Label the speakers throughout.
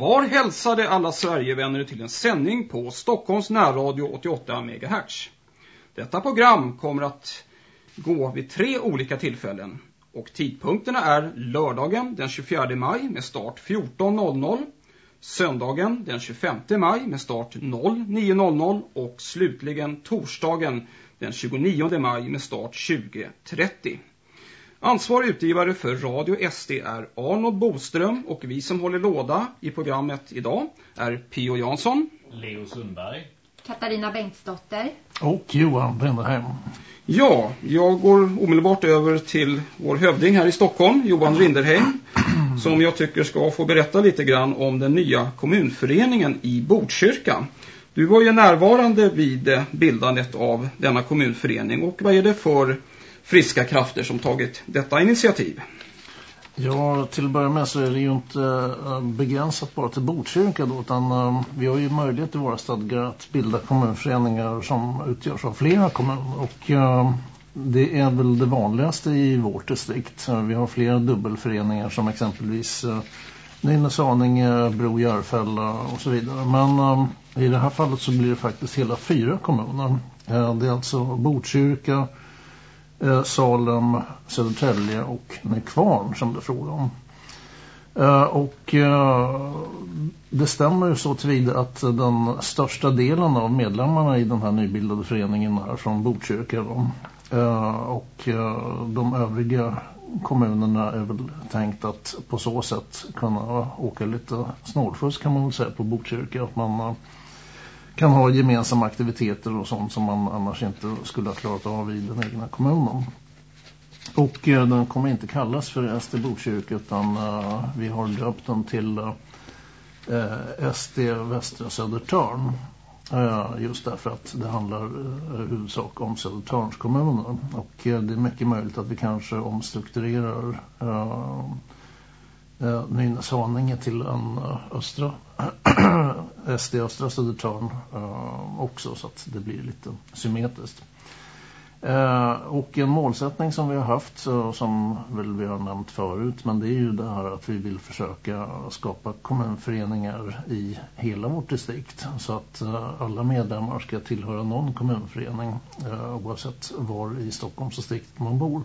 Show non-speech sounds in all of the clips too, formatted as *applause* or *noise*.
Speaker 1: var hälsade alla Sverigevänner till en sändning på Stockholms närradio 88 MHz. Detta program kommer att gå vid tre olika tillfällen och tidpunkterna är lördagen den 24 maj med start 14.00, söndagen den 25 maj med start 09.00 och slutligen torsdagen den 29 maj med start 20.30. Ansvarig utgivare för Radio SD är Arnold Boström och vi som håller låda i programmet idag är Pio Jansson,
Speaker 2: Leo Sundberg,
Speaker 3: Katarina Bengtsdotter
Speaker 4: och Johan Brenderheim.
Speaker 1: Ja, jag går omedelbart över till vår hövding här i Stockholm, Johan Rinderheim, som jag tycker ska få berätta lite grann om den nya kommunföreningen i Botkyrka. Du var ju närvarande vid bildandet av denna kommunförening och vad är det för friska krafter som tagit detta initiativ?
Speaker 4: Ja, till att börja med så är det ju inte eh, begränsat bara till Botkyrka då, utan eh, vi har ju möjlighet i våra stadgar att bilda kommunföreningar som utgörs av flera kommuner och eh, det är väl det vanligaste i vårt distrikt. Vi har flera dubbelföreningar som exempelvis uh, Nynäshaninge, Bro, Järfälla och så vidare. Men i det här fallet så blir det faktiskt hela fyra kommuner. det är alltså Botkyrka, eh, Salem, Södertälje och Nykvarn som det frågar om. Eh, och eh, det stämmer ju så tillvida att den största delen av medlemmarna i den här nybildade föreningen är från Botkyrka. Eh, och eh, de övriga kommunerna är väl tänkt att på så sätt kunna åka lite snålskjuts kan man väl säga på Botkyrka. Att man eh, kan ha gemensamma aktiviteter och sånt som man annars inte skulle ha klarat av i den egna kommunen. Och eh, den kommer inte kallas för SD Botkyrka utan eh, vi har döpt den till eh, SD Västra Södertörn. Eh, just därför att det handlar eh, huvudsak om Södertörns kommuner. Och eh, det är mycket möjligt att vi kanske omstrukturerar eh, eh, Nynäshaninge till en eh, östra *clears throat* SD Östra Södertörn eh, också så att det blir lite symmetriskt. Eh, och en målsättning som vi har haft så, som väl vi har nämnt förut men det är ju det här att vi vill försöka skapa kommunföreningar i hela vårt distrikt så att eh, alla medlemmar ska tillhöra någon kommunförening eh, oavsett var i Stockholms distrikt man bor.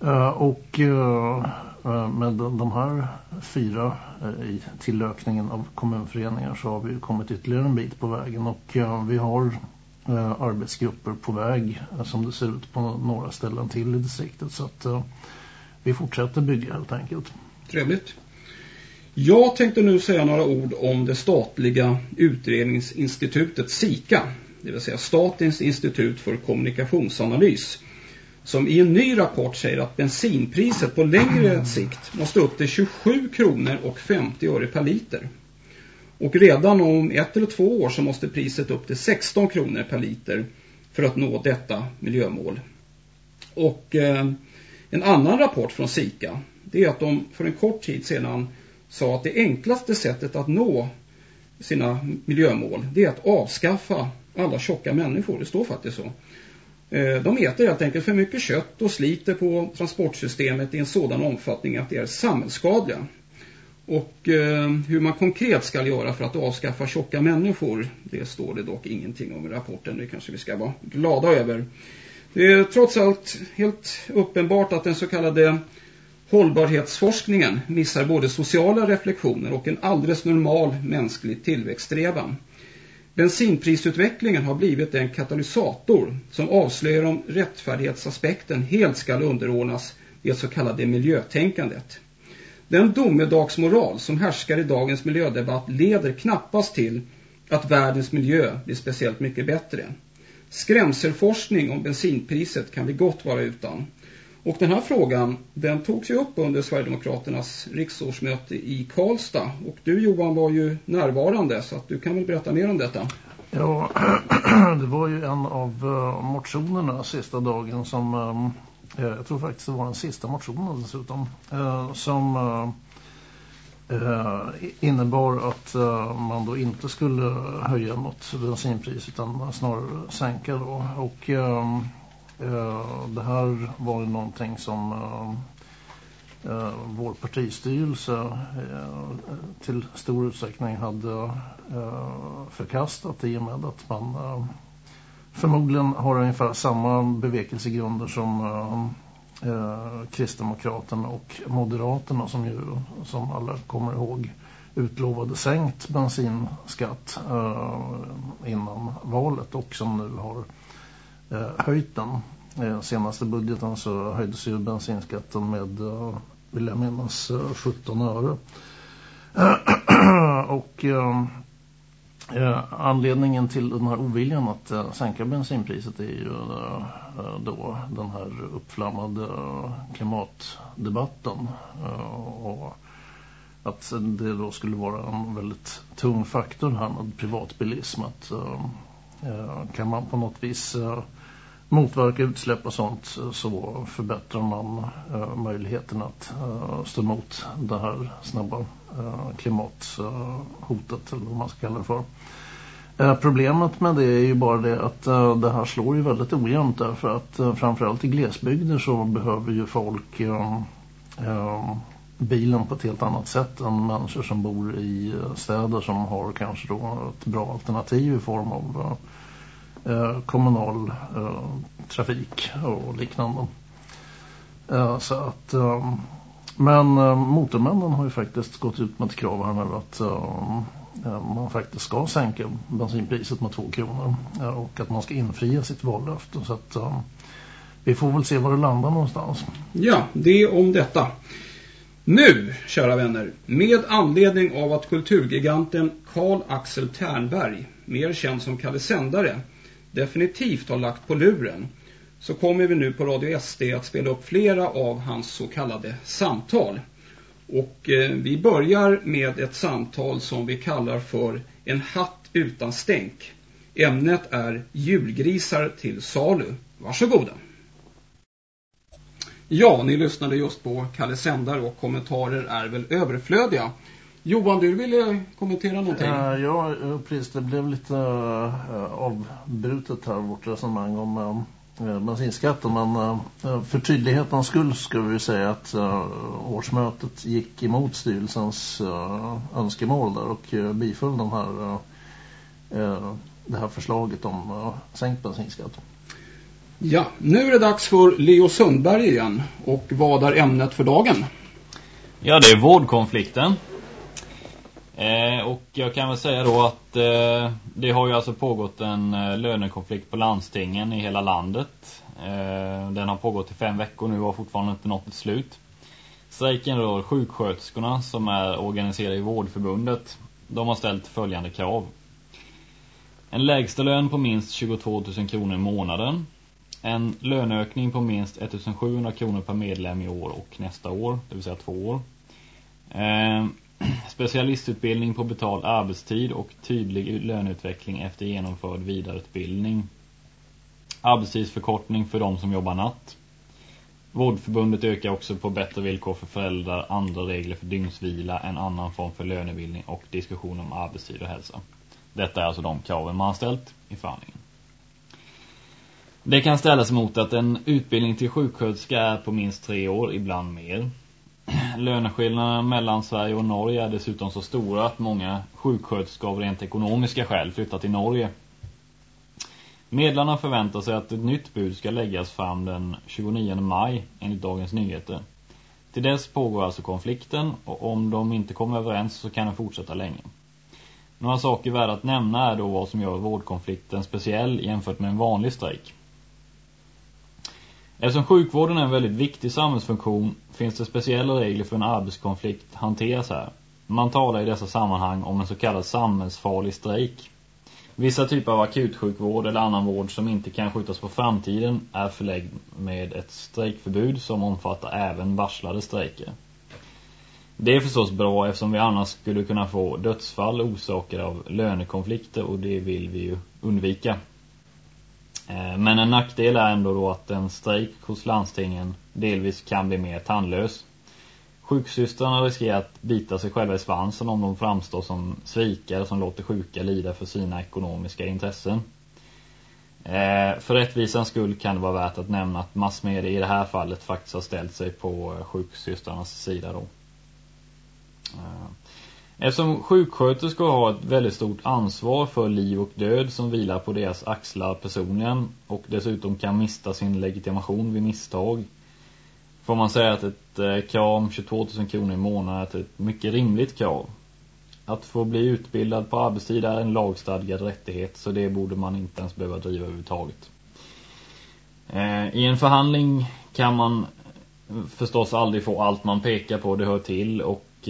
Speaker 4: Eh, och uh, med de här fyra uh, i tillökningen av kommunföreningar så har vi kommit ytterligare en bit på vägen och vi har arbetsgrupper på väg som det ser ut på några ställen till i distriktet så att vi fortsätter bygga helt enkelt.
Speaker 1: Trevligt. Jag tänkte nu säga några ord om det statliga utredningsinstitutet SIKA, det vill säga Statens institut för kommunikationsanalys som i en ny rapport säger att bensinpriset på längre sikt måste upp till 27 kronor och 50 öre per liter. Och redan om ett eller två år så måste priset upp till 16 kronor per liter för att nå detta miljömål. Och eh, en annan rapport från Sika det är att de för en kort tid sedan sa att det enklaste sättet att nå sina miljömål det är att avskaffa alla tjocka människor. Det står faktiskt så. Eh, de äter helt enkelt för mycket kött och sliter på transportsystemet i en sådan omfattning att det är samhällsskadliga. Och eh, hur man konkret ska göra för att avskaffa tjocka människor, det står det dock ingenting om i rapporten. Det kanske vi ska vara glada över. Det är trots allt helt uppenbart att den så kallade hållbarhetsforskningen missar både sociala reflektioner och en alldeles normal mänsklig tillväxtsträvan. Bensinprisutvecklingen har blivit en katalysator som avslöjar om rättfärdighetsaspekten helt ska underordnas det så kallade miljötänkandet. Den domedagsmoral som härskar i dagens miljödebatt leder knappast till att världens miljö blir speciellt mycket bättre. Skrämselforskning om bensinpriset kan vi gott vara utan. Och den här frågan, den togs ju upp under Sverigedemokraternas riksårsmöte i Karlstad. Och du Johan var ju närvarande så att du kan väl berätta mer om detta.
Speaker 4: Ja, *clears throat* det var ju en av eh, motionerna sista dagen som, eh, eh, jag tror faktiskt det var den sista motionen dessutom, som innebar att man då inte skulle höja något bensinpris utan snarare sänka då. Och Eh, det här var ju någonting som eh, eh vår partistyrelse eh, till stor utsträckning hade förkastat i och med att man förmodligen har ungefär samma bevekelsegrunder som Kristdemokraterna och Moderaterna som ju som alla kommer ihåg utlovade sänkt bensinskatt innan valet och som nu har Eh, höjt den. Eh, senaste budgeten så höjdes ju bensinskatten med, eh, vill jag minnas, 17 eh, öre. *clears throat* och eh, eh, anledningen till den här oviljan att eh, sänka bensinpriset är ju eh, eh då den här uppflammade klimatdebatten och att det då skulle vara en väldigt tung faktor här med privatbilism att Eh, kan man på något vis eh, motverka utsläpp och sånt eh, så förbättrar man möjligheten att stå emot det här snabba klimathotet eller vad man ska kalla det för. Problemet med det är ju bara det att det här slår ju väldigt ojämnt därför att framförallt i glesbygder så behöver ju folk bilen på ett helt annat sätt än människor som bor i eh, städer som har kanske då ett bra alternativ i form av eh, eh kommunal eh, trafik och liknande. Eh, så att, ehm, men eh, motormännen har ju faktiskt gått ut med ett krav här nu att eh, man faktiskt ska sänka bensinpriset med två kronor och att man ska infria sitt vallöfte så att vi får väl se var det landar någonstans.
Speaker 1: Ja, det om detta. Nu, kära vänner, med anledning av att kulturgiganten Carl-Axel Ternberg, mer känd som Kalle Sändare, definitivt har lagt på luren så kommer vi nu på Radio SD att spela upp flera av hans så kallade samtal. Och eh, vi börjar med ett samtal som vi kallar för En hatt utan stänk. Ämnet är julgrisar till salu. Varsågoda. Ja, ni lyssnade just på Kalle Sändare och kommentarer är väl överflödiga. Johan, du ville kommentera någonting?
Speaker 4: Uh, ja, eh, precis. Det blev lite uh, avbrutet här, vårt resonemang om uh, bensinskatten. Men uh, för tydlighetens skull ska vi säga att uh, årsmötet gick emot styrelsens uh, önskemål där och uh, biföll den här, uh, det här förslaget om uh, sänkt bensinskatt.
Speaker 1: Ja, nu är det dags för Leo Sundberg igen. Och vad är ämnet för dagen?
Speaker 2: Ja, det är vårdkonflikten. Eh, och jag kan väl säga då att eh, det har ju alltså pågått en eh, lönekonflikt på landstingen i hela landet. Eh, den har pågått i fem veckor nu och har fortfarande inte nått ett slut. Strejken rör sjuksköterskorna som är organiserade i vårdförbundet. De har ställt följande krav. En lägsta lön på minst 22 000 kronor i månaden. En löneökning på minst 1700 kronor per medlem i år och nästa år, det vill säga två år. Eh, *clears throat* specialistutbildning på betald arbetstid och tydlig löneutveckling efter genomförd vidareutbildning. Arbetstidsförkortning för de som jobbar natt. Vårdförbundet ökar också på bättre villkor för föräldrar, andra regler för dygnsvila, en annan form för lönebildning och diskussion om arbetstid och hälsa. Detta är alltså de kraven man har ställt i förhandlingen. Det kan ställas mot att en utbildning till sjuksköterska är på minst tre år, ibland mer. Löneskillnaderna mellan Sverige och Norge är dessutom så stora att många sjuksköterskor av rent ekonomiska skäl flyttar till Norge. Medlarna förväntar sig att ett nytt bud ska läggas fram den 29 maj enligt Dagens Nyheter. Till dess pågår alltså konflikten och om de inte kommer överens så kan den fortsätta länge. Några saker värda att nämna är då vad som gör vårdkonflikten speciell jämfört med en vanlig strejk. Eftersom sjukvården är en väldigt viktig samhällsfunktion finns det speciella regler för en arbetskonflikt hanteras här. Man talar i dessa sammanhang om en så kallad samhällsfarlig strejk. Vissa typer av akutsjukvård eller annan vård som inte kan skjutas på framtiden är förläggd med ett strejkförbud som omfattar även varslade strejker. Det är förstås bra eftersom vi annars skulle kunna få dödsfall orsakade av lönekonflikter och det vill vi ju undvika. Eh, men en nackdel är ändå då att en strejk hos landstingen delvis kan bli mer tandlös. Sjuksystrarna riskerar att bita sig själva i svansen om de framstår som svikare som låter sjuka lida för sina ekonomiska intressen. Eh, för rättvisans skull kan det vara värt att nämna att massmedia i det här fallet faktiskt har ställt sig på sjuksystrarnas sida då. Eh, Eftersom sjuksköterskor har ett väldigt stort ansvar för liv och död som vilar på deras axlar personligen och dessutom kan mista sin legitimation vid misstag får man säga att ett eh, krav om 22 000 kronor i månaden är ett mycket rimligt krav. Att få bli utbildad på arbetstid är en lagstadgad rättighet så det borde man inte ens behöva driva överhuvudtaget. Eh, I en förhandling kan man eh, förstås aldrig få allt man pekar på, det hör till och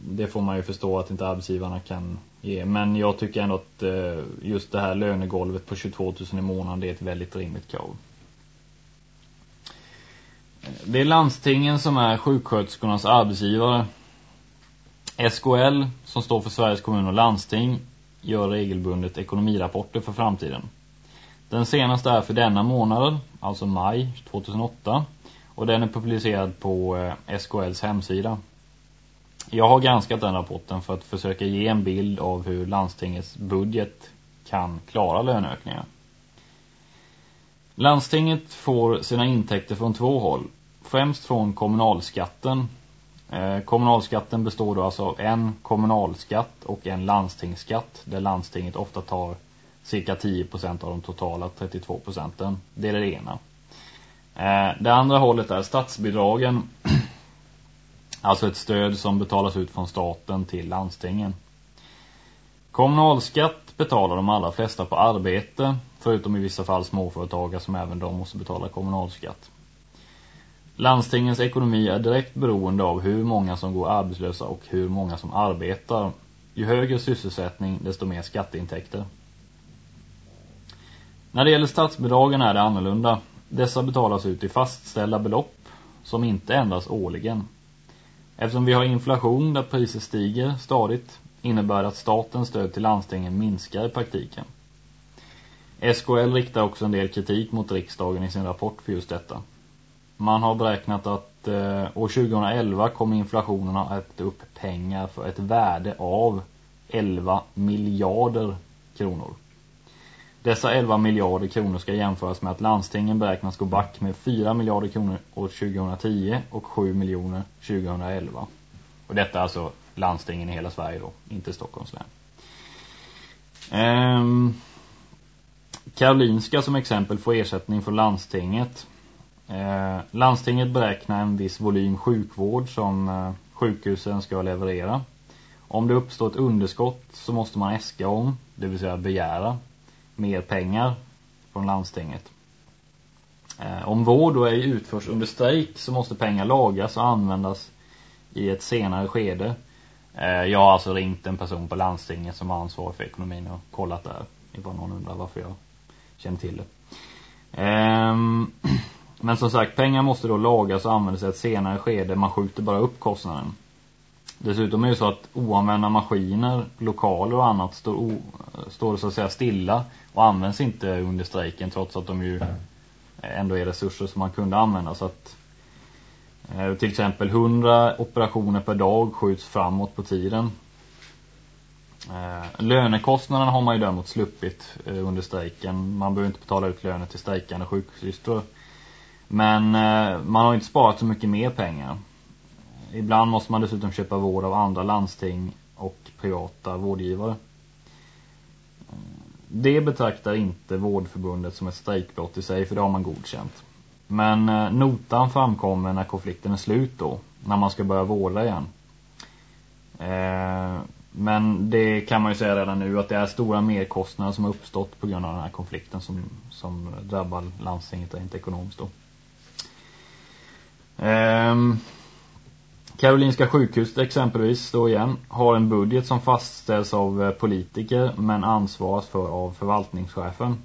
Speaker 2: det får man ju förstå att inte arbetsgivarna kan ge. Men jag tycker ändå att eh, just det här lönegolvet på 22 000 i månaden det är ett väldigt rimligt krav. Eh, det är landstingen som är sjuksköterskornas arbetsgivare. SKL, som står för Sveriges kommun och landsting, gör regelbundet ekonomirapporter för framtiden. Den senaste är för denna månad, alltså maj 2008, och den är publicerad på eh, SKLs hemsida. Jag har granskat den rapporten för att försöka ge en bild av hur landstingets budget kan klara löneökningar. Landstinget får sina intäkter från två håll. Främst från kommunalskatten. Eh, kommunalskatten består då alltså av en kommunalskatt och en landstingsskatt. Där landstinget ofta tar cirka 10% av de totala 32%. Det är det ena. Eh, det andra hållet är statsbidragen. *clears throat* alltså ett stöd som betalas ut från staten till landstingen. Kommunalskatt betalar de allra flesta på arbete, förutom i vissa fall småföretagare som även de måste betala kommunalskatt. Landstingens ekonomi är direkt beroende av hur många som går arbetslösa och hur många som arbetar. Ju högre sysselsättning, desto mer skatteintäkter. När det gäller statsbidragen är det annorlunda. Dessa betalas ut i fastställda belopp som inte ändras årligen. Eftersom vi har inflation där priser stiger stadigt innebär att statens stöd till landstingen minskar i praktiken. SKL riktar också en del kritik mot riksdagen i sin rapport för just detta. Man har beräknat att eh, år 2011 kommer inflationen att äta upp pengar för ett värde av 11 miljarder kronor. Dessa 11 miljarder kronor ska jämföras med att landstingen beräknas gå back med 4 miljarder kronor år 2010 och 7 miljoner 2011. Och detta är alltså landstingen i hela Sverige då, inte Stockholms län. Ehm, Karolinska som exempel får ersättning från landstinget. Ehm, landstinget beräknar en viss volym sjukvård som eh, sjukhusen ska leverera. Om det uppstår ett underskott så måste man äska om, det vill säga begära, mer pengar från landstinget. Eh, om vård då ej utförs under strejk så måste pengar lagas och användas i ett senare skede. Eh, jag har alltså ringt en person på landstinget som har ansvar för ekonomin och kollat där. Ifall någon undrar varför jag känner till det. Ehm, *clears throat* men som sagt, pengar måste då lagas och användas i ett senare skede. Man skjuter bara upp kostnaden. Dessutom är det så att oanvända maskiner, lokaler och annat står, står så att säga stilla och används inte under strejken trots att de ju ändå är resurser som man kunde använda. Så att eh, till exempel 100 operationer per dag skjuts framåt på tiden. Eh, lönekostnaderna har man ju däremot sluppit eh, under strejken. Man behöver inte betala ut löner till strejkande sjuksystrar. Men man har inte sparat så mycket mer pengar. Ibland måste man dessutom köpa vård av andra landsting och privata vårdgivare. Det betraktar inte vårdförbundet som ett strejkbrott i sig för det har man godkänt. Men eh, notan framkommer när konflikten är slut då. När man ska börja vårda igen. Eh, men det kan man ju säga redan nu att det är stora merkostnader som har uppstått på grund av den här konflikten som, som drabbar landstinget inte ekonomiskt då. Ehm, Karolinska sjukhuset exempelvis då igen har en budget som fastställs av eh, politiker men ansvaras för av förvaltningschefen.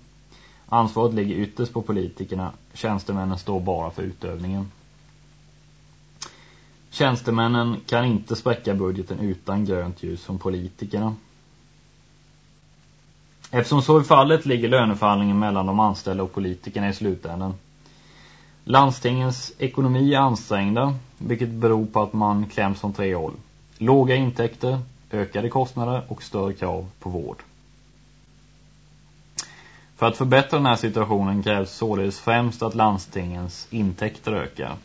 Speaker 2: Ansvaret ligger ytterst på politikerna. Tjänstemännen står bara för utövningen. Tjänstemännen kan inte spräcka budgeten utan grönt ljus från politikerna. Eftersom så är fallet ligger löneförhandlingen mellan de anställda och politikerna i slutändan. Landstingens ekonomi är ansträngda, vilket beror på att man kläms från tre håll. Låga intäkter, ökade kostnader och större krav på vård. För att förbättra den här situationen krävs således främst att landstingens intäkter ökar.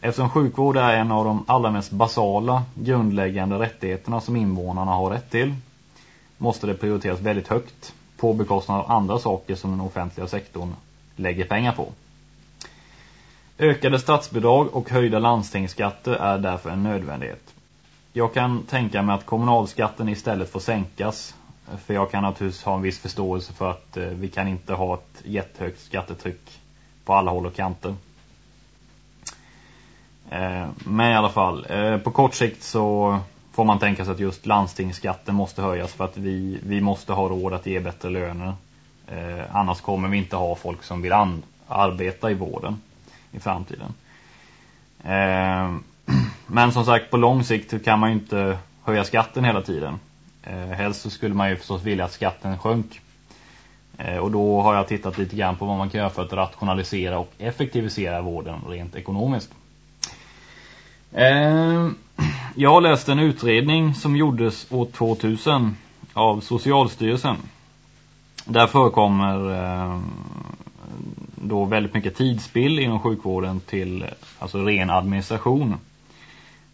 Speaker 2: Eftersom sjukvård är en av de allra mest basala, grundläggande rättigheterna som invånarna har rätt till, måste det prioriteras väldigt högt på bekostnad av andra saker som den offentliga sektorn lägger pengar på. Ökade statsbidrag och höjda landstingsskatter är därför en nödvändighet. Jag kan tänka mig att kommunalskatten istället får sänkas för jag kan naturligtvis ha en viss förståelse för att eh, vi kan inte ha ett jättehögt skattetryck på alla håll och kanter. Eh, men i alla fall, eh, på kort sikt så får man tänka sig att just landstingsskatten måste höjas för att vi, vi måste ha råd att ge bättre löner. annars kommer vi inte ha folk som vill arbeta i vården i framtiden. Eh, men som sagt, på lång sikt kan man ju inte höja skatten hela tiden. Eh, helst så skulle man ju förstås vilja att skatten sjönk. Eh, och då har jag tittat lite grann på vad man kan göra för att rationalisera och effektivisera vården rent ekonomiskt. Eh, jag har läst en utredning som gjordes år 2000 av Socialstyrelsen. Där förekommer eh, då väldigt mycket tidsspill inom sjukvården till alltså ren administration.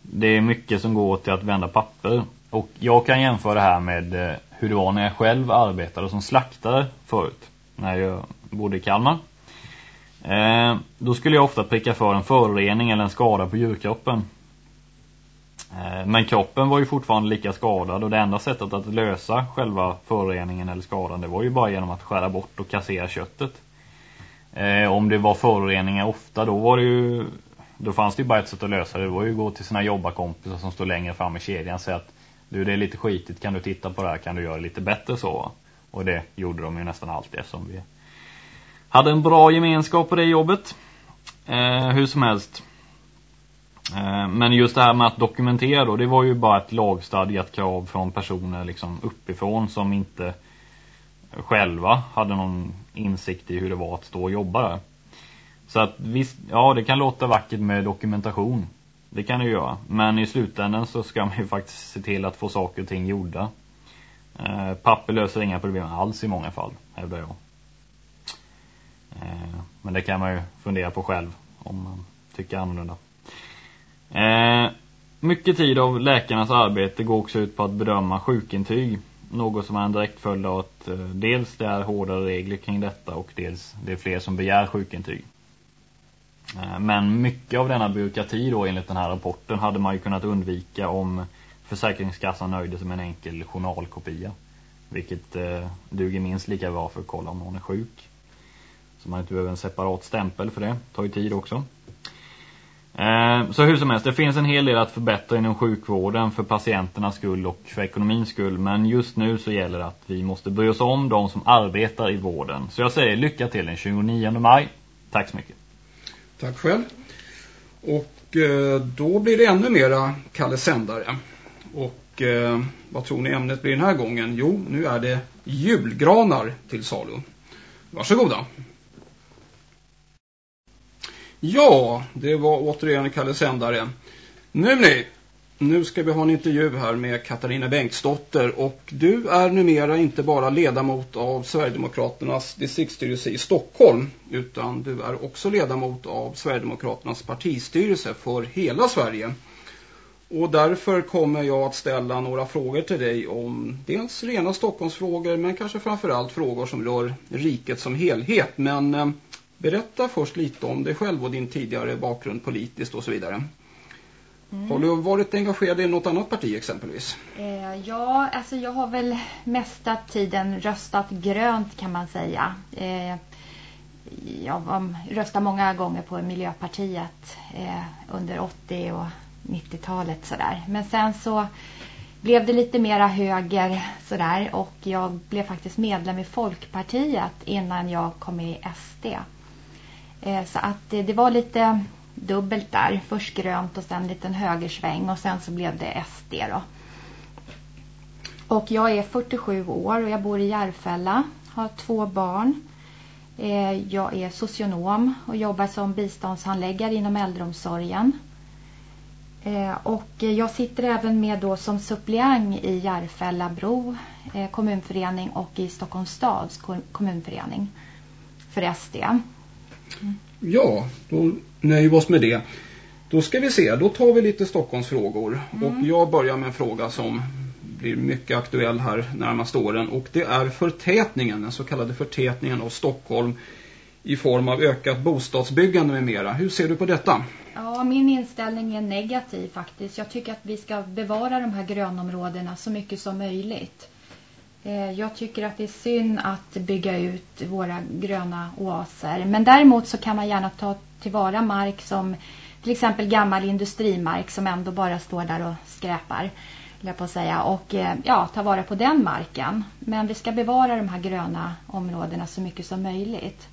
Speaker 2: Det är mycket som går till att vända papper. Och jag kan jämföra det här med eh, hur det var när jag själv arbetade som slaktare förut. När jag bodde i Kalmar. Eh, då skulle jag ofta pricka för en förorening eller en skada på djurkroppen. Eh, men kroppen var ju fortfarande lika skadad och det enda sättet att lösa själva föroreningen eller skadan det var ju bara genom att skära bort och kassera köttet. Eh, om det var föroreningar ofta då var det ju då fanns det ju bara ett sätt att lösa det. Det var ju att gå till sina jobbarkompisar som står längre fram i kedjan och säga att du det är lite skitigt, kan du titta på det här, kan du göra det lite bättre så? Och det gjorde de ju nästan alltid eftersom vi hade en bra gemenskap på det jobbet. Eh, hur som helst. Eh, men just det här med att dokumentera då, det var ju bara ett lagstadgat krav från personer liksom uppifrån som inte själva hade någon insikt i hur det var att stå och jobba där. Så att visst, ja det kan låta vackert med dokumentation. Det kan det ju göra. Men i slutändan så ska man ju faktiskt se till att få saker och ting gjorda. Eh, papper löser inga problem alls i många fall, hävdar jag. Eh, men det kan man ju fundera på själv om man tycker annorlunda. Eh, mycket tid av läkarnas arbete går också ut på att bedöma sjukintyg. Något som är en direkt följd av att eh, dels det är hårdare regler kring detta och dels det är fler som begär sjukintyg. Eh, men mycket av denna byråkrati då enligt den här rapporten hade man ju kunnat undvika om Försäkringskassan nöjde sig med en enkel journalkopia. Vilket eh, duger minst lika bra för att kolla om någon är sjuk. Så man inte behöver en separat stämpel för det. Det tar ju tid också. Eh, så hur som helst, det finns en hel del att förbättra inom sjukvården för patienternas skull och för ekonomins skull. Men just nu så gäller det att vi måste bry oss om de som arbetar i vården. Så jag säger lycka till den 29 maj. Tack så mycket.
Speaker 1: Tack själv. Och eh, då blir det ännu mera Kalle Sändare. Och eh, vad tror ni ämnet blir den här gången? Jo, nu är det julgranar till salu. Varsågoda. Ja, det var återigen Kalle Sändare. Nu ni, nu ska vi ha en intervju här med Katarina Bengtsdotter och du är numera inte bara ledamot av Sverigedemokraternas distriktsstyrelse i Stockholm utan du är också ledamot av Sverigedemokraternas partistyrelse för hela Sverige. Och därför kommer jag att ställa några frågor till dig om dels rena Stockholmsfrågor men kanske framförallt frågor som rör riket som helhet. Men eh, berätta först lite om dig själv och din tidigare bakgrund politiskt och så vidare. Mm. Har du varit engagerad i något annat parti exempelvis?
Speaker 3: Eh, ja, alltså jag har väl mesta tiden röstat grönt kan man säga. Eh, jag röstade många gånger på Miljöpartiet eh, under 80- och 90-talet sådär. Men sen så blev det lite mera höger sådär och jag blev faktiskt medlem i Folkpartiet innan jag kom med i SD. Eh, så att eh, det var lite dubbelt där. Först grönt och sen en liten högersväng och sen så blev det SD då. Och jag är 47 år och jag bor i Järfälla, har två barn. Eh, jag är socionom och jobbar som biståndshandläggare inom äldreomsorgen. Och jag sitter även med då som suppleant i Järfälla-Bro kommunförening och i Stockholms stads kommunförening för SD.
Speaker 1: Ja, då nöjer vi oss med det. Då ska vi se, då tar vi lite Stockholmsfrågor. Mm. Och jag börjar med en fråga som blir mycket aktuell här närmaste åren. Och det är förtätningen, den så kallade förtätningen av Stockholm i form av ökat bostadsbyggande med mera. Hur ser du på detta?
Speaker 3: Ja, min inställning är negativ faktiskt. Jag tycker att vi ska bevara de här grönområdena så mycket som möjligt. Eh, jag tycker att det är synd att bygga ut våra gröna oaser. Men däremot så kan man gärna ta tillvara mark som till exempel gammal industrimark som ändå bara står där och skräpar. På att säga. Och eh, ja, ta vara på den marken. Men vi ska bevara de här gröna områdena så mycket som möjligt.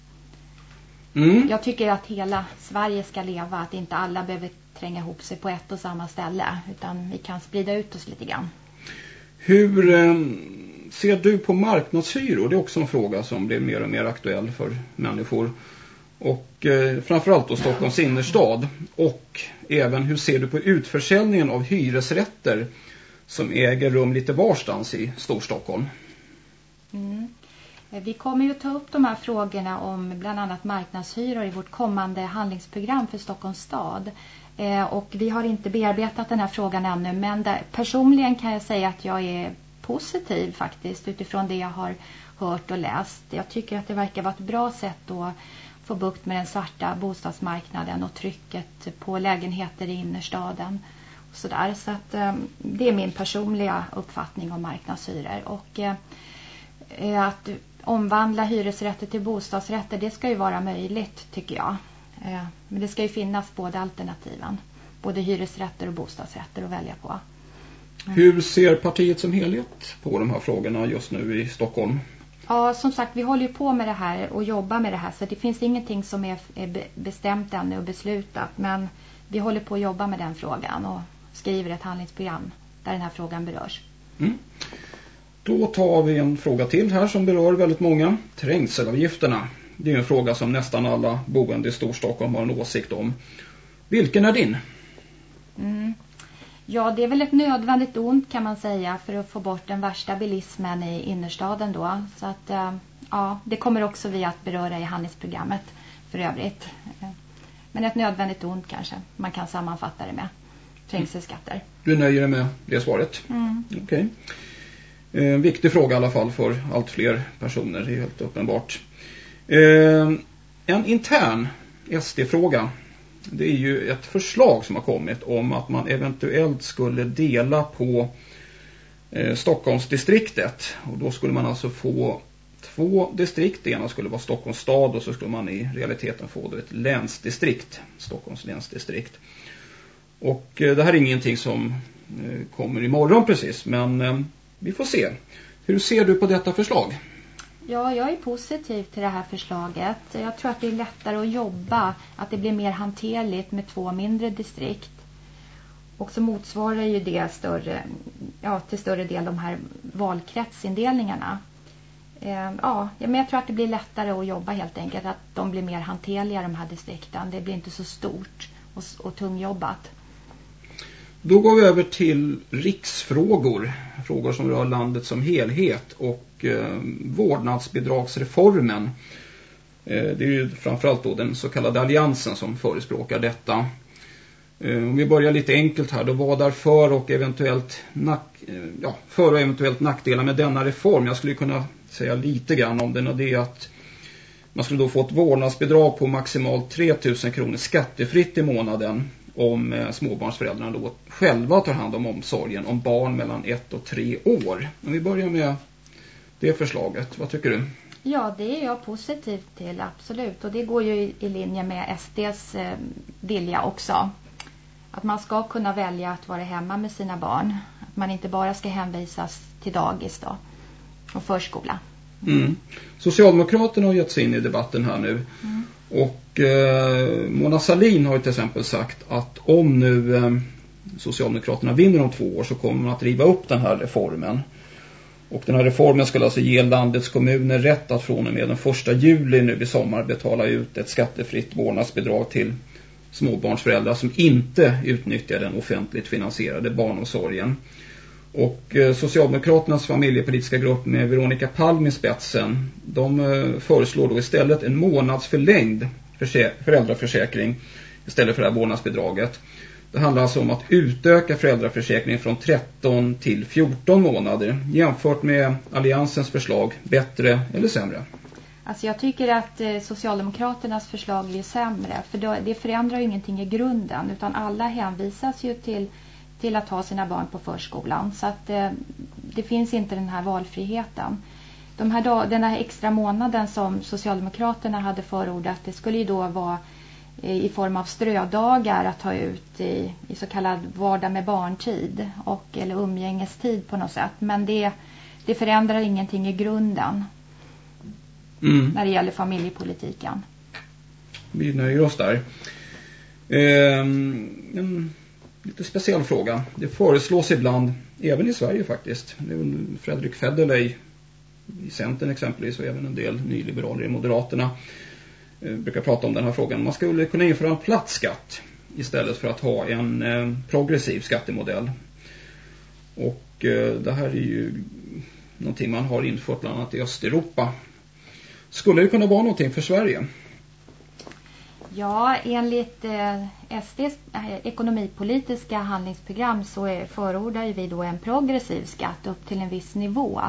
Speaker 3: Mm. Jag tycker att hela Sverige ska leva. Att inte alla behöver tränga ihop sig på ett och samma ställe. Utan vi kan sprida ut oss lite grann.
Speaker 1: Hur eh, ser du på marknadshyror? Det är också en fråga som blir mer och mer aktuell för människor. Och eh, framförallt då Stockholms innerstad. Och även hur ser du på utförsäljningen av hyresrätter som äger rum lite varstans i Storstockholm?
Speaker 3: Mm. Eh, vi kommer ju ta upp de här frågorna om bland annat marknadshyror i vårt kommande handlingsprogram för Stockholms stad. Eh, och vi har inte bearbetat den här frågan ännu men där, personligen kan jag säga att jag är positiv faktiskt utifrån det jag har hört och läst. Jag tycker att det verkar vara ett bra sätt att få bukt med den svarta bostadsmarknaden och trycket på lägenheter i innerstaden. Och sådär. Så att, eh, det är min personliga uppfattning om marknadshyror. Och eh, eh, att omvandla hyresrätter till bostadsrätter, det ska ju vara möjligt tycker jag. Eh, men det ska ju finnas båda alternativen. Både hyresrätter och bostadsrätter att välja på.
Speaker 1: Hur ser partiet som helhet på de här frågorna just nu i Stockholm?
Speaker 3: Ja, som sagt, vi håller ju på med det här och jobbar med det här. Så det finns ingenting som är, bestämt ännu och beslutat. Men vi håller på att jobba med den frågan och skriver ett handlingsprogram där den här frågan berörs. Mm.
Speaker 1: Då tar vi en fråga till här som berör väldigt många. Trängselavgifterna. Det är en fråga som nästan alla boende i Storstockholm har en åsikt om. Vilken är din?
Speaker 3: Mm. Ja, det är väl ett nödvändigt ont kan man säga för att få bort den värsta bilismen i innerstaden då. Så att, eh, ja, det kommer också vi att beröra i handlingsprogrammet för övrigt. Men ett nödvändigt ont kanske man kan sammanfatta det med. Trängselskatter.
Speaker 1: Du nöjer dig med det svaret? Mm. Okej. Okay. Eh, viktig fråga i alla fall för allt fler personer, det är helt uppenbart. Eh, en intern SD-fråga. Det är ju ett förslag som har kommit om att man eventuellt skulle dela på eh, Stockholmsdistriktet. Och då skulle man alltså få två distrikt. Det ena skulle vara Stockholms stad och så skulle man i realiteten få ett länsdistrikt. Stockholms länsdistrikt. Och eh, det här är ingenting som eh, kommer imorgon precis. Men eh, vi får se. Hur ser du på detta förslag?
Speaker 3: Ja, jag är positiv till det här förslaget. Jag tror att det är lättare att jobba, att det blir mer hanterligt med två mindre distrikt. Och så motsvarar ju det större, ja, till större del de här valkretsindelningarna. Eh, ja, men jag tror att det blir lättare att jobba helt enkelt. Att de blir mer hanterliga de här distrikten. Det blir inte så stort och, och tungjobbat.
Speaker 1: Då går vi över till riksfrågor, frågor som rör landet som helhet och eh, vårdnadsbidragsreformen. Eh, det är ju framförallt då den så kallade alliansen som förespråkar detta. Eh, om vi börjar lite enkelt här, då vad är för och eventuellt nack, eh, ja, för och eventuellt nackdelar med denna reform? Jag skulle kunna säga lite grann om den och det är att man skulle då få ett vårdnadsbidrag på maximalt 3000 kronor skattefritt i månaden om eh, småbarnsföräldrarna då själva tar hand om omsorgen om barn mellan ett och tre år. Om vi börjar med det förslaget, vad tycker du?
Speaker 3: Ja, det är jag positiv till, absolut. Och det går ju i, linje med SDs eh, vilja också. Att man ska kunna välja att vara hemma med sina barn. Att man inte bara ska hänvisas till dagis då. Och förskola.
Speaker 1: Mm. Socialdemokraterna har gett sig in i debatten här nu. Mm. Och eh, Mona Salin har ju till exempel sagt att om nu eh, Socialdemokraterna vinner om två år så kommer man att riva upp den här reformen. Och den här reformen skulle alltså ge landets kommuner rätt att från och med den första juli nu i sommar betala ut ett skattefritt vårdnadsbidrag till småbarnsföräldrar som inte utnyttjar den offentligt finansierade barnomsorgen. Och eh, Socialdemokraternas familjepolitiska grupp med Veronica Palm i spetsen, de eh, föreslår då istället en månadsförlängd föräldraförsäkring istället för det här vårdnadsbidraget. Det handlar alltså om att utöka föräldraförsäkringen från 13 till 14 månader jämfört med alliansens förslag, bättre eller sämre.
Speaker 3: Alltså jag tycker att eh, Socialdemokraternas förslag är sämre för det förändrar ju ingenting i grunden utan alla hänvisas ju till, till att ha sina barn på förskolan så att eh, det finns inte den här valfriheten. De här den här extra månaden som Socialdemokraterna hade förordat det skulle ju då vara eh, i form av strödagar att ta ut i, i så kallad vardag med barntid och, eller umgängestid på något sätt. Men det, det förändrar ingenting i grunden mm. när det gäller familjepolitiken.
Speaker 1: Vi nöjer oss där. Eh, en lite speciell fråga. Det föreslås ibland, även i Sverige faktiskt, Fredrik Federley i Centern exempelvis och även en del nyliberaler i Moderaterna eh, brukar prata om den här frågan. Man skulle kunna införa en platt skatt istället för att ha en eh, progressiv skattemodell. Och eh, det här är ju någonting man har infört bland annat i Östeuropa skulle det kunna vara någonting för Sverige?
Speaker 3: Ja, enligt eh, SDs eh, ekonomipolitiska handlingsprogram så är, förordar vi då en progressiv skatt upp till en viss nivå.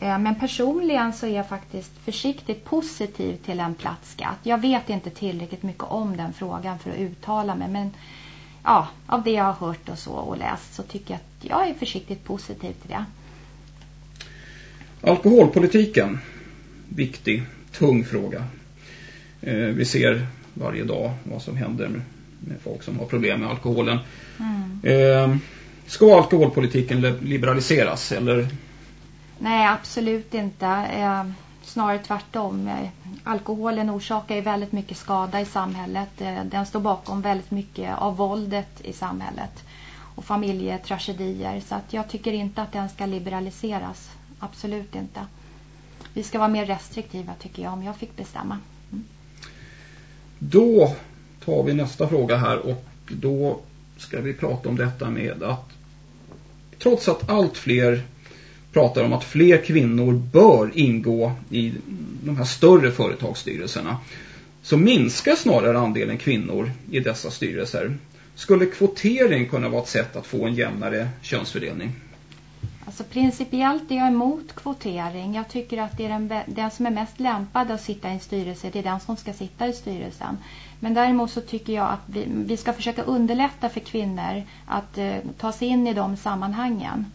Speaker 3: Eh, men personligen så är jag faktiskt försiktigt positiv till en platt skatt. Jag vet inte tillräckligt mycket om den frågan för att uttala mig. Men ja, av det jag har hört och så och läst så tycker jag att jag är försiktigt positiv till det.
Speaker 1: Alkoholpolitiken viktig, tung fråga. Eh, vi ser varje dag vad som händer med, folk som har problem med alkoholen. Mm. Eh, ska alkoholpolitiken liberaliseras eller?
Speaker 3: Nej, absolut inte. Eh, snarare tvärtom. Alkoholen orsakar ju väldigt mycket skada i samhället. Eh, den står bakom väldigt mycket av våldet i samhället och familjetragedier. Så att jag tycker inte att den ska liberaliseras. Absolut inte vi ska vara mer restriktiva tycker jag om jag fick bestämma.
Speaker 1: Då tar vi nästa fråga här och då ska vi prata om detta med att trots att allt fler pratar om att fler kvinnor bör ingå i de här större företagsstyrelserna så minskar snarare andelen kvinnor i dessa styrelser. Skulle kvotering kunna vara ett sätt att få en jämnare könsfördelning?
Speaker 3: Alltså principiellt är jag emot kvotering. Jag tycker att det är den, den som är mest lämpad att sitta i en styrelse, det är den som ska sitta i styrelsen. Men däremot så tycker jag att vi, vi ska försöka underlätta för kvinnor att eh, ta sig in i de sammanhangen.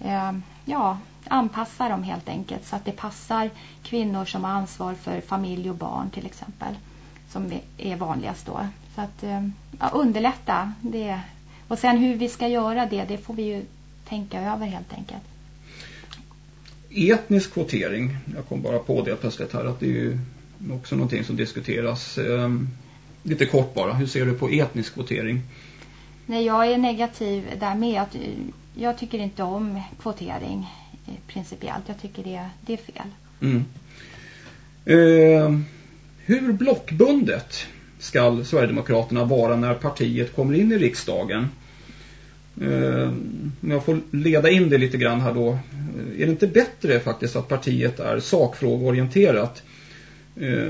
Speaker 3: Eh, ja, anpassa dem helt enkelt så att det passar kvinnor som har ansvar för familj och barn till exempel. Som är vanligast då. Så att eh, ja, underlätta det. Och sen hur vi ska göra det, det får vi ju tänka över helt enkelt.
Speaker 1: Etnisk kvotering, jag kom bara på det plötsligt här att det är ju också någonting som diskuteras. Eh, lite kort bara, hur ser du på etnisk kvotering?
Speaker 3: Nej, jag är negativ där med. Att, jag tycker inte om kvotering eh, principiellt. Jag tycker det, det är fel. Mm.
Speaker 1: Eh, hur blockbundet ska Sverigedemokraterna vara när partiet kommer in i riksdagen? Eh, om jag får leda in det lite grann här då. Eh, är det inte bättre faktiskt att partiet är sakfrågeorienterat?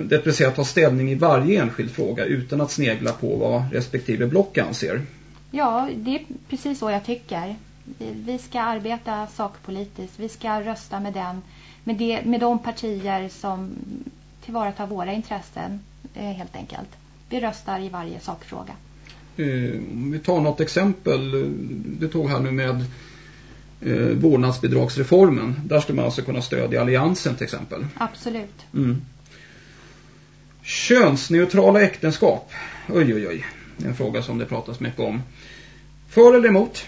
Speaker 1: Det vill säga att ta ställning i varje enskild fråga utan att snegla på vad respektive block anser.
Speaker 3: Ja, det är precis så jag tycker. Vi ska arbeta sakpolitiskt. Vi ska rösta med, den, med, det, med de partier som tillvaratar våra intressen eh, helt enkelt. Vi röstar i varje sakfråga.
Speaker 1: Eh, om vi tar något exempel, du tog här nu med eh, vårdnadsbidragsreformen. Där skulle man alltså kunna stödja alliansen till exempel.
Speaker 3: Absolut. Mm.
Speaker 1: Könsneutrala äktenskap. Oj, oj, oj. Det är en fråga som det pratas mycket om. För eller emot?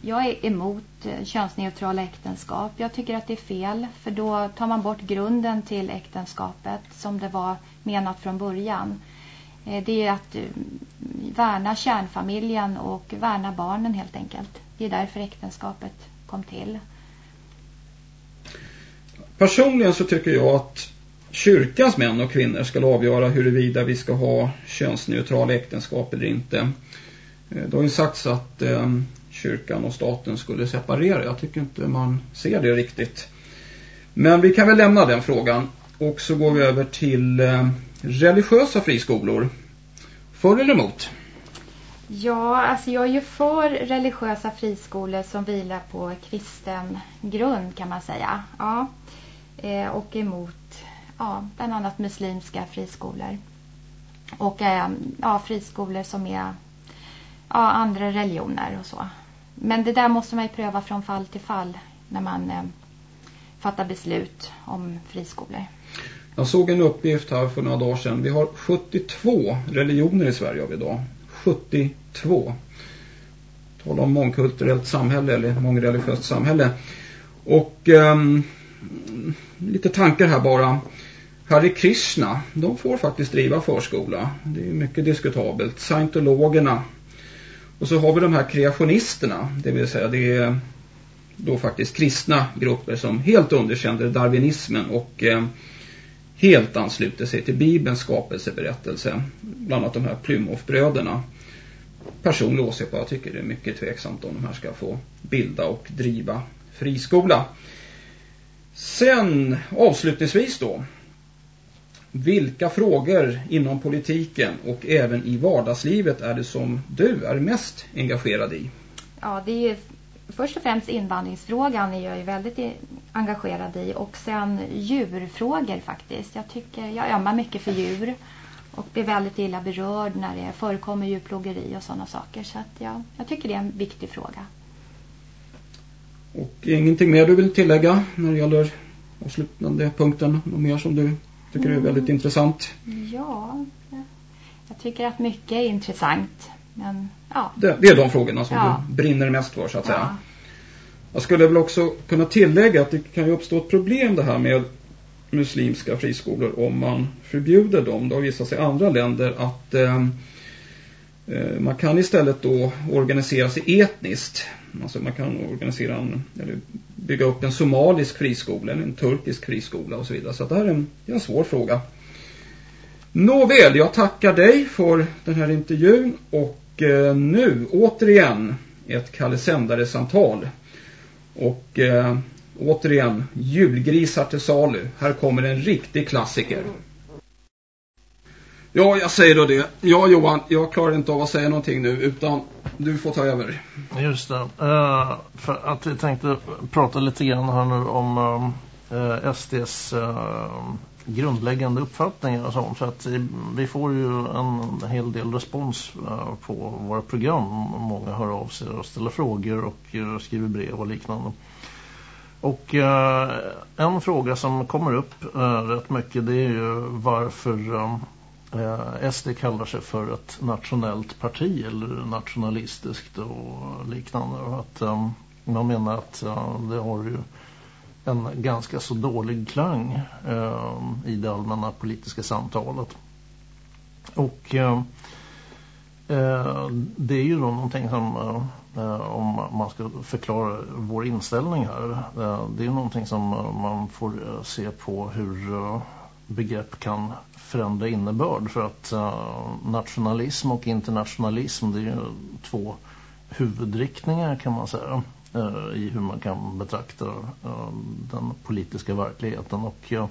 Speaker 3: Jag är emot eh, könsneutrala äktenskap. Jag tycker att det är fel för då tar man bort grunden till äktenskapet som det var menat från början. Eh, det är att eh, värna kärnfamiljen och värna barnen helt enkelt. Det är därför äktenskapet kom till.
Speaker 1: Personligen så tycker jag att kyrkans män och kvinnor ska avgöra huruvida vi ska ha könsneutrala äktenskap eller inte. Eh, det har ju sagts att kyrkan och staten skulle separera. Jag tycker inte man ser det riktigt. Men vi kan väl lämna den frågan. Och så går vi över till religiösa friskolor. För eller emot?
Speaker 3: Ja, alltså jag är ju för religiösa friskolor som vilar på kristen grund kan man säga. Ja. Eh, och emot ja, bland annat muslimska friskolor. Och eh, ja, friskolor som är ja, andra religioner och så. Men det där måste man ju pröva från fall till fall när man eh, fattar beslut om friskolor.
Speaker 1: Jag såg en uppgift här för några dagar sedan. Vi har 72 religioner i Sverige av idag. 72. Tala om mångkulturellt samhälle eller mångreligiöst samhälle. Och um, lite tankar här bara. Hare Krishna, de får faktiskt driva förskola. Det är mycket diskutabelt. Scientologerna. Och så har vi de här kreationisterna. Det vill säga det är då faktiskt kristna grupper som helt underkände darwinismen och Um, helt ansluter sig till Bibelns skapelseberättelse. Bland annat de här Plymouth-bröderna. Personlig åsikt jag tycker det är mycket tveksamt om de här ska få bilda och driva friskola. Sen avslutningsvis då. Vilka frågor inom politiken och även i vardagslivet är det som du är mest engagerad i?
Speaker 3: Ja, det är först och främst invandringsfrågan är jag ju väldigt engagerad i och sen djurfrågor faktiskt. Jag tycker jag ömmar mycket för djur och blir väldigt illa berörd när det förekommer djurplågeri och sådana saker. Så att ja, jag tycker det är en viktig fråga.
Speaker 1: Och ingenting mer du vill tillägga när det gäller avslutande punkten? Något mer som du tycker mm. är väldigt intressant?
Speaker 3: Ja, jag tycker att mycket är intressant. Men, ja.
Speaker 1: det, det är de frågorna som ja. du brinner mest för så att ja. säga. Jag skulle väl också kunna tillägga att det kan ju uppstå ett problem det här med muslimska friskolor om man förbjuder dem. Det har visat sig i andra länder att eh, eh, man kan istället då organisera sig etniskt. Alltså man kan organisera en, eller bygga upp en somalisk friskola, en turkisk friskola och så vidare. Så det här är en, är en svår fråga. Nåväl, jag tackar dig för den här intervjun och Eh, nu återigen ett Kalle samtal Och eh, återigen, julgrisar till salu. Här kommer en riktig klassiker. Ja, jag säger då det. Ja, Johan, jag klarar inte av att säga någonting nu, utan du får ta över.
Speaker 4: Just det. Uh, för att jag tänkte prata lite grann här nu om eh, uh, SDs uh, grundläggande uppfattningar och sånt. så att vi får ju en hel del respons eh, på våra program. Många hör av sig och ställer frågor och eh, skriver brev och liknande. Och eh, en fråga som kommer upp rätt mycket det är ju varför SD kallar sig för ett nationellt parti eller nationalistiskt och liknande. Och att man menar att det har ju en ganska så dålig klang eh, i det allmänna politiska samtalet. Och ehm, eh, det är ju då någonting som eh, om man ska förklara vår inställning här. Eh, det är någonting som eh, man får eh, se på hur eh, begrepp kan förändra innebörd för att nationalism och internationalism det är ju två huvudriktningar kan man säga Eh, i hur man kan betrakta eh, den politiska verkligheten och eh,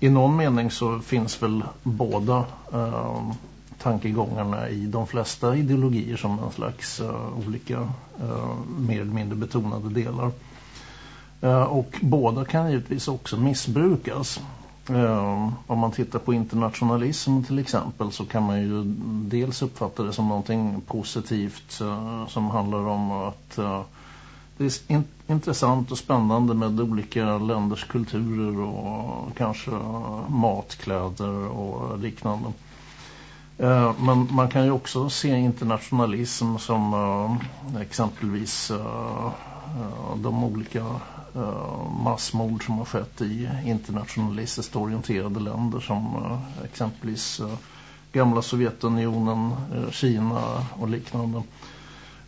Speaker 4: i någon mening så finns väl båda tankegångarna i de flesta ideologier som en slags olika mer eller mindre betonade delar. Och båda kan givetvis också missbrukas. om man tittar på internationalism till exempel så kan man ju dels uppfatta det som någonting positivt som handlar om att det är in intressant och spännande med olika länders kulturer och kanske matkläder och liknande. Eh, men man kan ju också se internationalism som eh, exempelvis eh, eh de olika eh, massmord som har skett i internationalistiskt orienterade länder som eh, exempelvis gamla Sovjetunionen, Kina och liknande.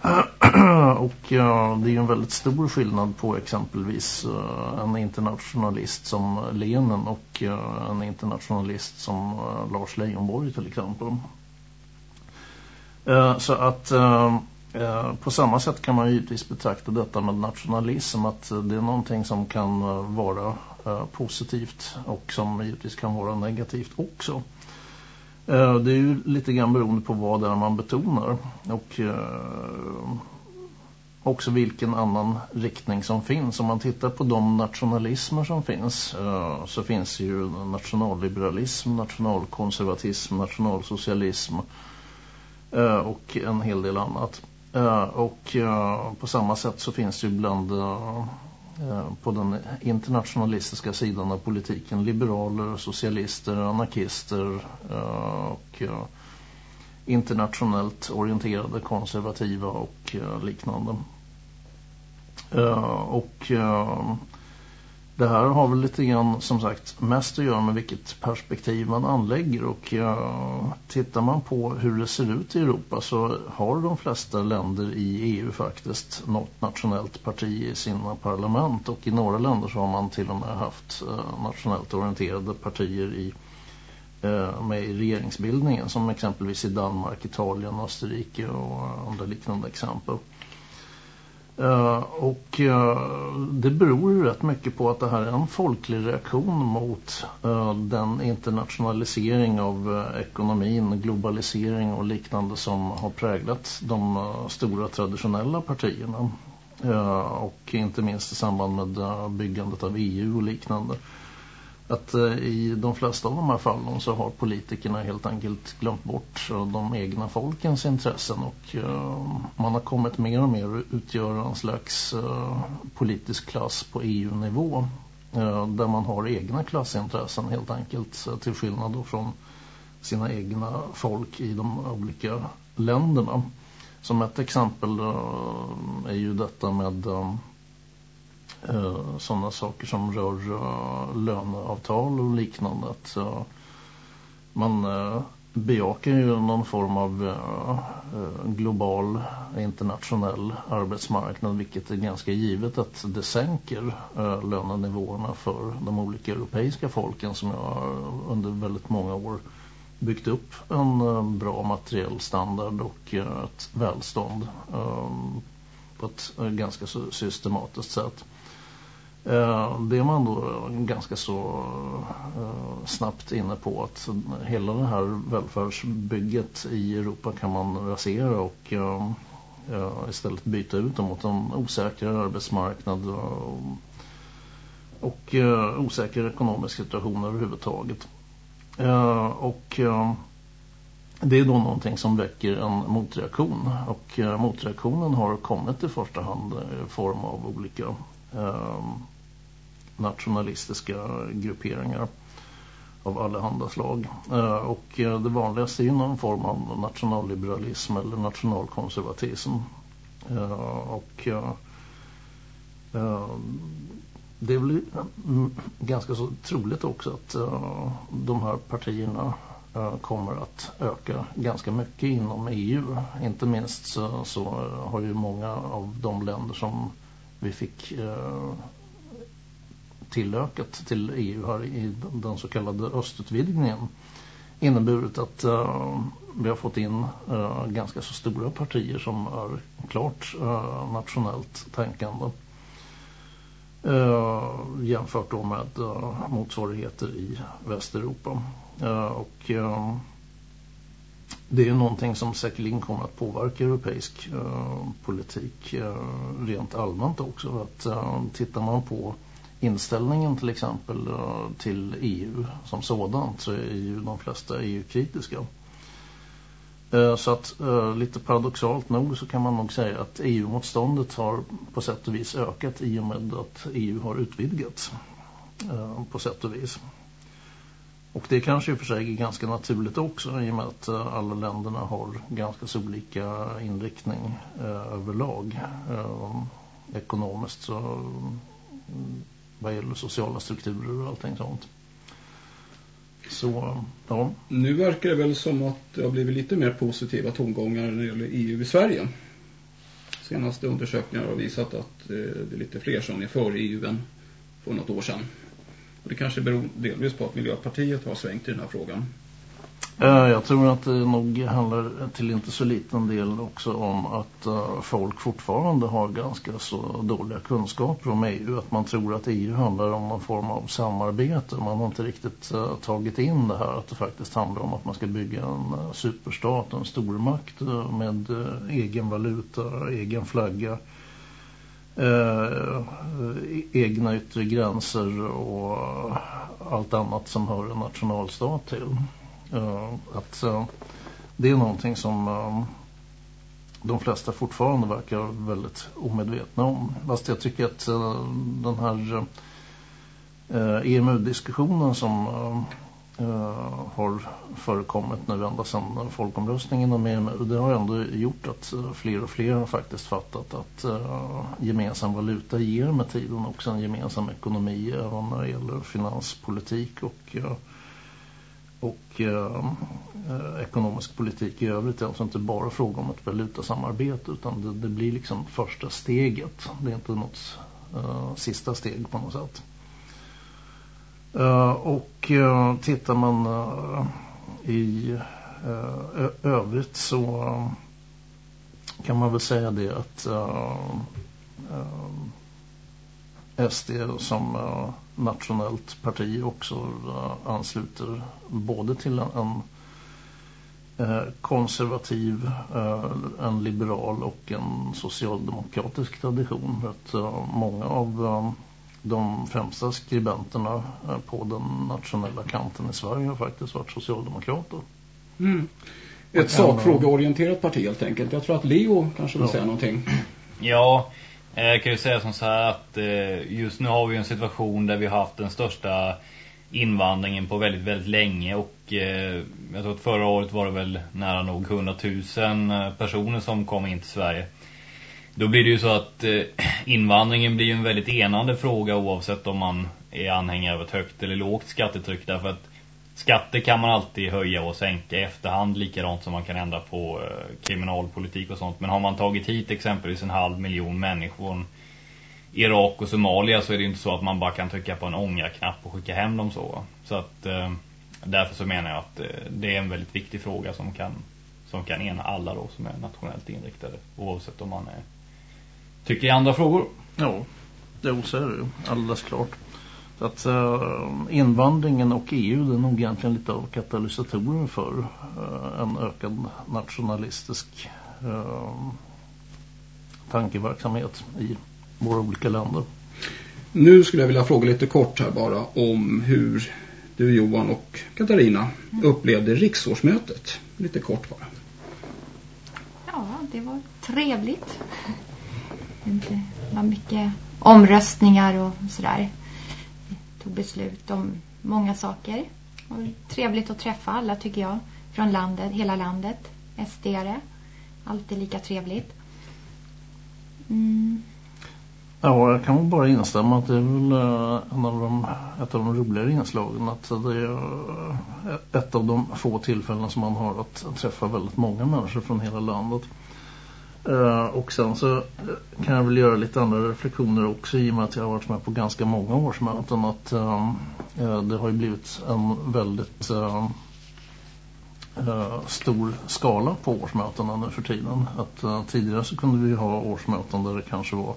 Speaker 4: *clears throat* och ja, det är ju en väldigt stor skillnad på exempelvis uh, en internationalist som Lenin och uh, en internationalist som uh, Lars Leijonborg till exempel. så att på samma sätt kan man givetvis betrakta detta med nationalism att det är någonting som kan vara positivt och som givetvis kan vara negativt också. Eh, det är ju lite grann beroende på vad det är man betonar och eh, också vilken annan riktning som finns. Om man tittar på de nationalismer som finns eh, så finns ju nationalliberalism, nationalkonservatism, nationalsocialism och en hel del annat. Och på samma sätt så finns det ju bland Eh, på den internationalistiska sidan av politiken. Liberaler, socialister, anarkister eh, och eh, internationellt orienterade konservativa och liknande. Och det här har väl lite grann som sagt mest att göra med vilket perspektiv man anlägger. Och ja, tittar man på hur det ser ut i Europa så har de flesta länder i EU faktiskt något nationellt parti i sina parlament. Och i några länder så har man till och med haft eh, nationellt orienterade partier i, eh, med i regeringsbildningen. Som exempelvis i Danmark, Italien, Österrike och andra liknande exempel. Eh, och uh, det beror ju rätt mycket på att det här är en folklig reaktion mot uh, den internationalisering av ekonomin, globalisering och liknande som har präglat de stora traditionella partierna. och inte minst i samband med byggandet av EU och liknande att eh, i de flesta av de här fallen så har politikerna helt enkelt glömt bort de egna folkens intressen och eh, man har kommit mer och mer utgöra en slags eh, politisk klass på EU-nivå där man har egna klassintressen helt enkelt till skillnad då från sina egna folk i de olika länderna. Som ett exempel är ju detta med eh, sådana saker som rör eh, löneavtal och liknande. Att, eh, man eh, bejakar ju någon form av global internationell arbetsmarknad vilket är ganska givet att det sänker lönenivåerna för de olika europeiska folken som jag under väldigt många år byggt upp en bra materiell standard och ett välstånd på ett ganska systematiskt sätt. Eh, det är man då ganska så eh, snabbt inne på att hela det här välfärdsbygget i Europa kan man rasera och eh, istället byta ut dem mot en osäkrare arbetsmarknad och osäker ekonomisk situation överhuvudtaget. Och det är då någonting som väcker en motreaktion och motreaktionen har kommit i första hand i form av olika nationalistiska grupperingar av allehanda slag. Eh, och eh, det vanligaste är ju någon form av nationalliberalism eller nationalkonservatism. Eh, och det är väl ganska så troligt också att de här partierna kommer att öka ganska mycket inom EU. Inte minst så, så har ju många av de länder som vi fick tillökat till EU här i den så kallade östutvidgningen inneburit att uh, vi har fått in uh, ganska så stora partier som är klart uh, nationellt tänkande jämfört då med motsvarigheter i Västeuropa. och det är någonting som säkerligen kommer att påverka europeisk politik rent allmänt också. Att tittar man på inställningen till exempel eh, till EU som sådant så är ju de flesta EU-kritiska. Eh, så att eh, lite paradoxalt nog så kan man nog säga att EU-motståndet har på sätt och vis ökat i och med att EU har utvidgats på sätt och vis. Och det kanske i och för sig är ganska naturligt också i och med att alla länderna har ganska så olika inriktning överlag. Ekonomiskt så mm, vad gäller sociala strukturer och allting sånt. Så, ja.
Speaker 1: Nu verkar det väl som att det har blivit lite mer positiva tongångar när det gäller EU i Sverige. senaste undersökningar har visat att eh, det är lite fler som är för EU än för något år sedan. Och det kanske beror delvis på att Miljöpartiet har svängt i den här frågan.
Speaker 4: Eh, jag tror att det nog handlar till inte så liten del också om att eh, folk fortfarande har ganska så dåliga kunskaper om EU. Att man tror att EU handlar om någon form av samarbete. Man har inte riktigt eh, tagit in det här att det faktiskt handlar om att man ska bygga en superstat, en stormakt med egen valuta, egen flagga. E-, egna yttre gränser och allt annat som hör en nationalstat till. Uh, att uh, det är någonting som uh, de flesta fortfarande verkar väldigt omedvetna om. Fast jag tycker att den här EMU-diskussionen som har förekommit nu ända sedan folkomröstningen om EMU det har ändå gjort att fler och fler har faktiskt fattat att gemensam valuta ger med tiden också en gemensam ekonomi även när det gäller finanspolitik och och ehm, eh, ekonomisk politik i övrigt det är alltså inte bara fråga om ett valutasamarbete utan det, det blir liksom första steget. Det är inte något eh, sista steg på något sätt. Eh, och eh, tittar man eh, i eh, övrigt så eh, kan man väl säga det att SD som nationellt parti också uh, ansluter både till en, en uh, konservativ, en liberal och en socialdemokratisk tradition. Att, många av de främsta skribenterna på den nationella kanten i Sverige har faktiskt varit socialdemokrater.
Speaker 1: Mm. Ett sakfrågeorienterat parti helt enkelt. Jag tror att Leo kanske vill ja. säga någonting.
Speaker 2: Ja, Eh, jag kan ju säga som så här att eh, just nu har vi en situation där vi har haft den största invandringen på väldigt, väldigt länge och eh, jag tror att förra året var det väl nära nog 100 000 personer som kom in till Sverige. Då blir det ju så att *clears throat* invandringen blir en väldigt enande fråga oavsett om man är anhängare av ett högt eller lågt skattetryck därför att Skatter kan man alltid höja och sänka i efterhand likadant som man kan ändra på eh, kriminalpolitik och sånt. Men har man tagit hit exempelvis en halv miljon människor från Irak och Somalia så är det inte så att man bara kan trycka på en ångra-knapp och skicka hem dem så. Så att eh, därför så menar jag att eh, det är en väldigt viktig fråga som kan, som kan ena alla då som är nationellt inriktade oavsett om man är, tycker i andra frågor.
Speaker 4: Ja, det är det alldeles klart. Att uh, invandringen och EU det är nog egentligen lite av katalysatorer för uh, en ökad nationalistisk uh, tankeverksamhet i våra olika länder.
Speaker 1: Nu skulle jag vilja fråga lite kort här bara om hur du Johan och Katarina mm. upplevde riksårsmötet. Lite kort bara.
Speaker 3: Ja, det var trevligt. *laughs* Det var mycket omröstningar och sådär tog beslut om många saker. Och trevligt att träffa alla tycker jag. Från landet, hela landet. SDare. Alltid lika trevligt.
Speaker 4: Mm. Ja, jag kan bara instämma att det är väl eh, en av de, ett av de roligare inslagen att det är eh, ett av de få tillfällen som man har att träffa väldigt många människor från hela landet. Eh, och sen så eh, kan jag väl göra lite andra reflektioner också i och med att jag har varit med på ganska många årsmöten att ehm, eh, det har ju blivit en väldigt ehm, stor skala på årsmötena nu för tiden. Att tidigare så kunde vi ha årsmöten där det kanske var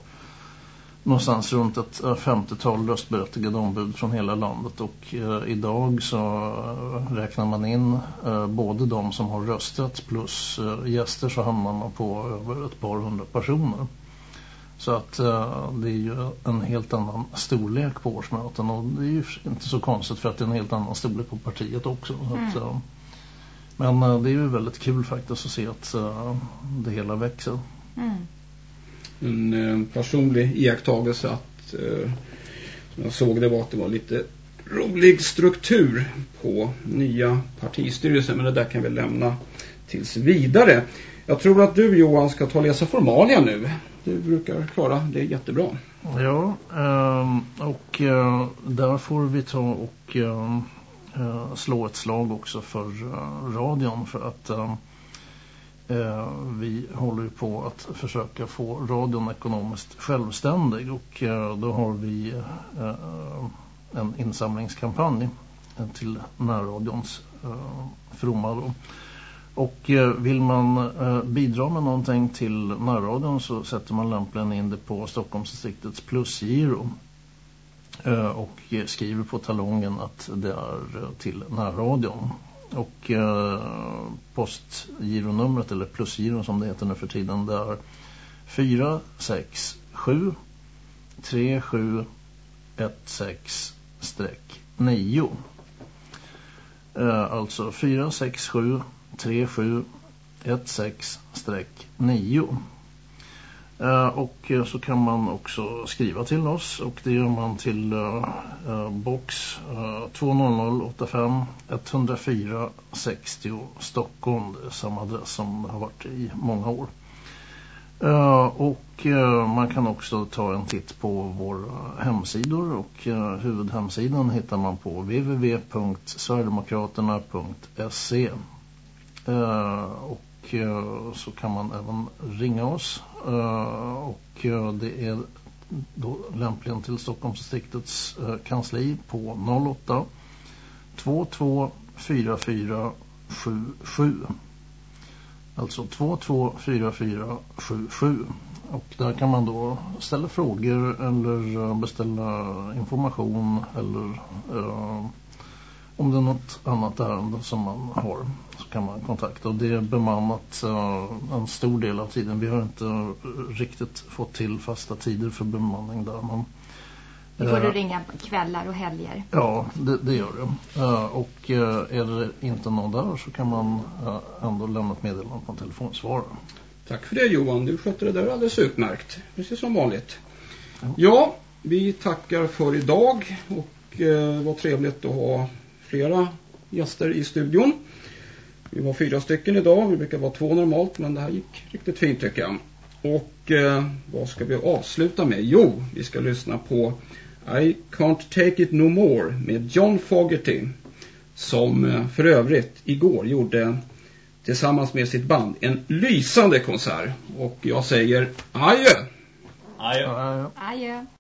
Speaker 4: någonstans runt ett 50-tal röstberättigade ombud från hela landet och eh, idag så eh, räknar man in eh, både de som har röstat plus eh, gäster så hamnar man på över ett par hundra personer. Så att eh, det är ju en helt annan storlek på årsmöten och det är ju inte så konstigt för att det är en helt annan storlek på partiet också. Mm. Att, eh, men det är ju väldigt kul faktiskt att se att det hela växer. Mm
Speaker 1: en eh, personlig iakttagelse att eh, som jag såg det var att det var lite rolig struktur på nya partistyrelsen men det där kan vi lämna tills vidare. Jag tror att du Johan ska ta och läsa formalia nu. Du brukar klara det jättebra.
Speaker 4: Ja, ehm, och eh, där får vi ta och ehm, eh, slå ett slag också för eh, radion för att Eh, Eh, vi håller på att försöka få radion ekonomiskt självständig och eh, då har vi eh, en insamlingskampanj eh, till närradions eh, fromma då. Och vill man bidra med någonting till närradion så sätter man lämpligen in det på Stockholmsdistriktets plusgiro och skriver på talongen att det är till närradion. Och eh, postgironumret eller plusgiron som det heter nu för tiden det är 467 3716-9 eh, Alltså 467 3716-9 Eh, och eh, så kan man också skriva till oss och det gör man till eh, box 20085 104 60 Stockholm, samma adress som det har varit i många år. Och man kan också ta en titt på våra hemsidor och huvudhemsidan hittar man på www.sverigedemokraterna.se och Eh, så kan man även ringa oss. Eh, och eh, det är då lämpligen till Stockholmsdistriktets kansli på 08 22 44 77 alltså 22 44 77 och där kan man då ställa frågor eller beställa information eller om det är något annat ärende som man har kan man kontakta. Och det är bemannat uh, en stor del av tiden. Vi har inte riktigt fått till fasta tider för bemanning där. Men,
Speaker 3: det får du uh, ringa kvällar och helger.
Speaker 4: Ja, det, det gör det. Uh, och är det inte någon där så kan man ändå lämna ett meddelande på en telefonsvarare.
Speaker 1: Tack för det Johan, du skötte det där alldeles utmärkt. Precis som vanligt. Ja, ja vi tackar för idag och eh, vad trevligt att ha flera gäster i studion. Vi var fyra stycken idag, vi brukar vara två normalt men det här gick riktigt fint tycker jag. Och eh, vad ska vi avsluta med? Jo, vi ska lyssna på I Can't Take It No More med John Fogerty som eh, för övrigt igår gjorde tillsammans med sitt band en lysande konsert. Och jag säger adjö!
Speaker 2: Adjö!
Speaker 3: Adjö!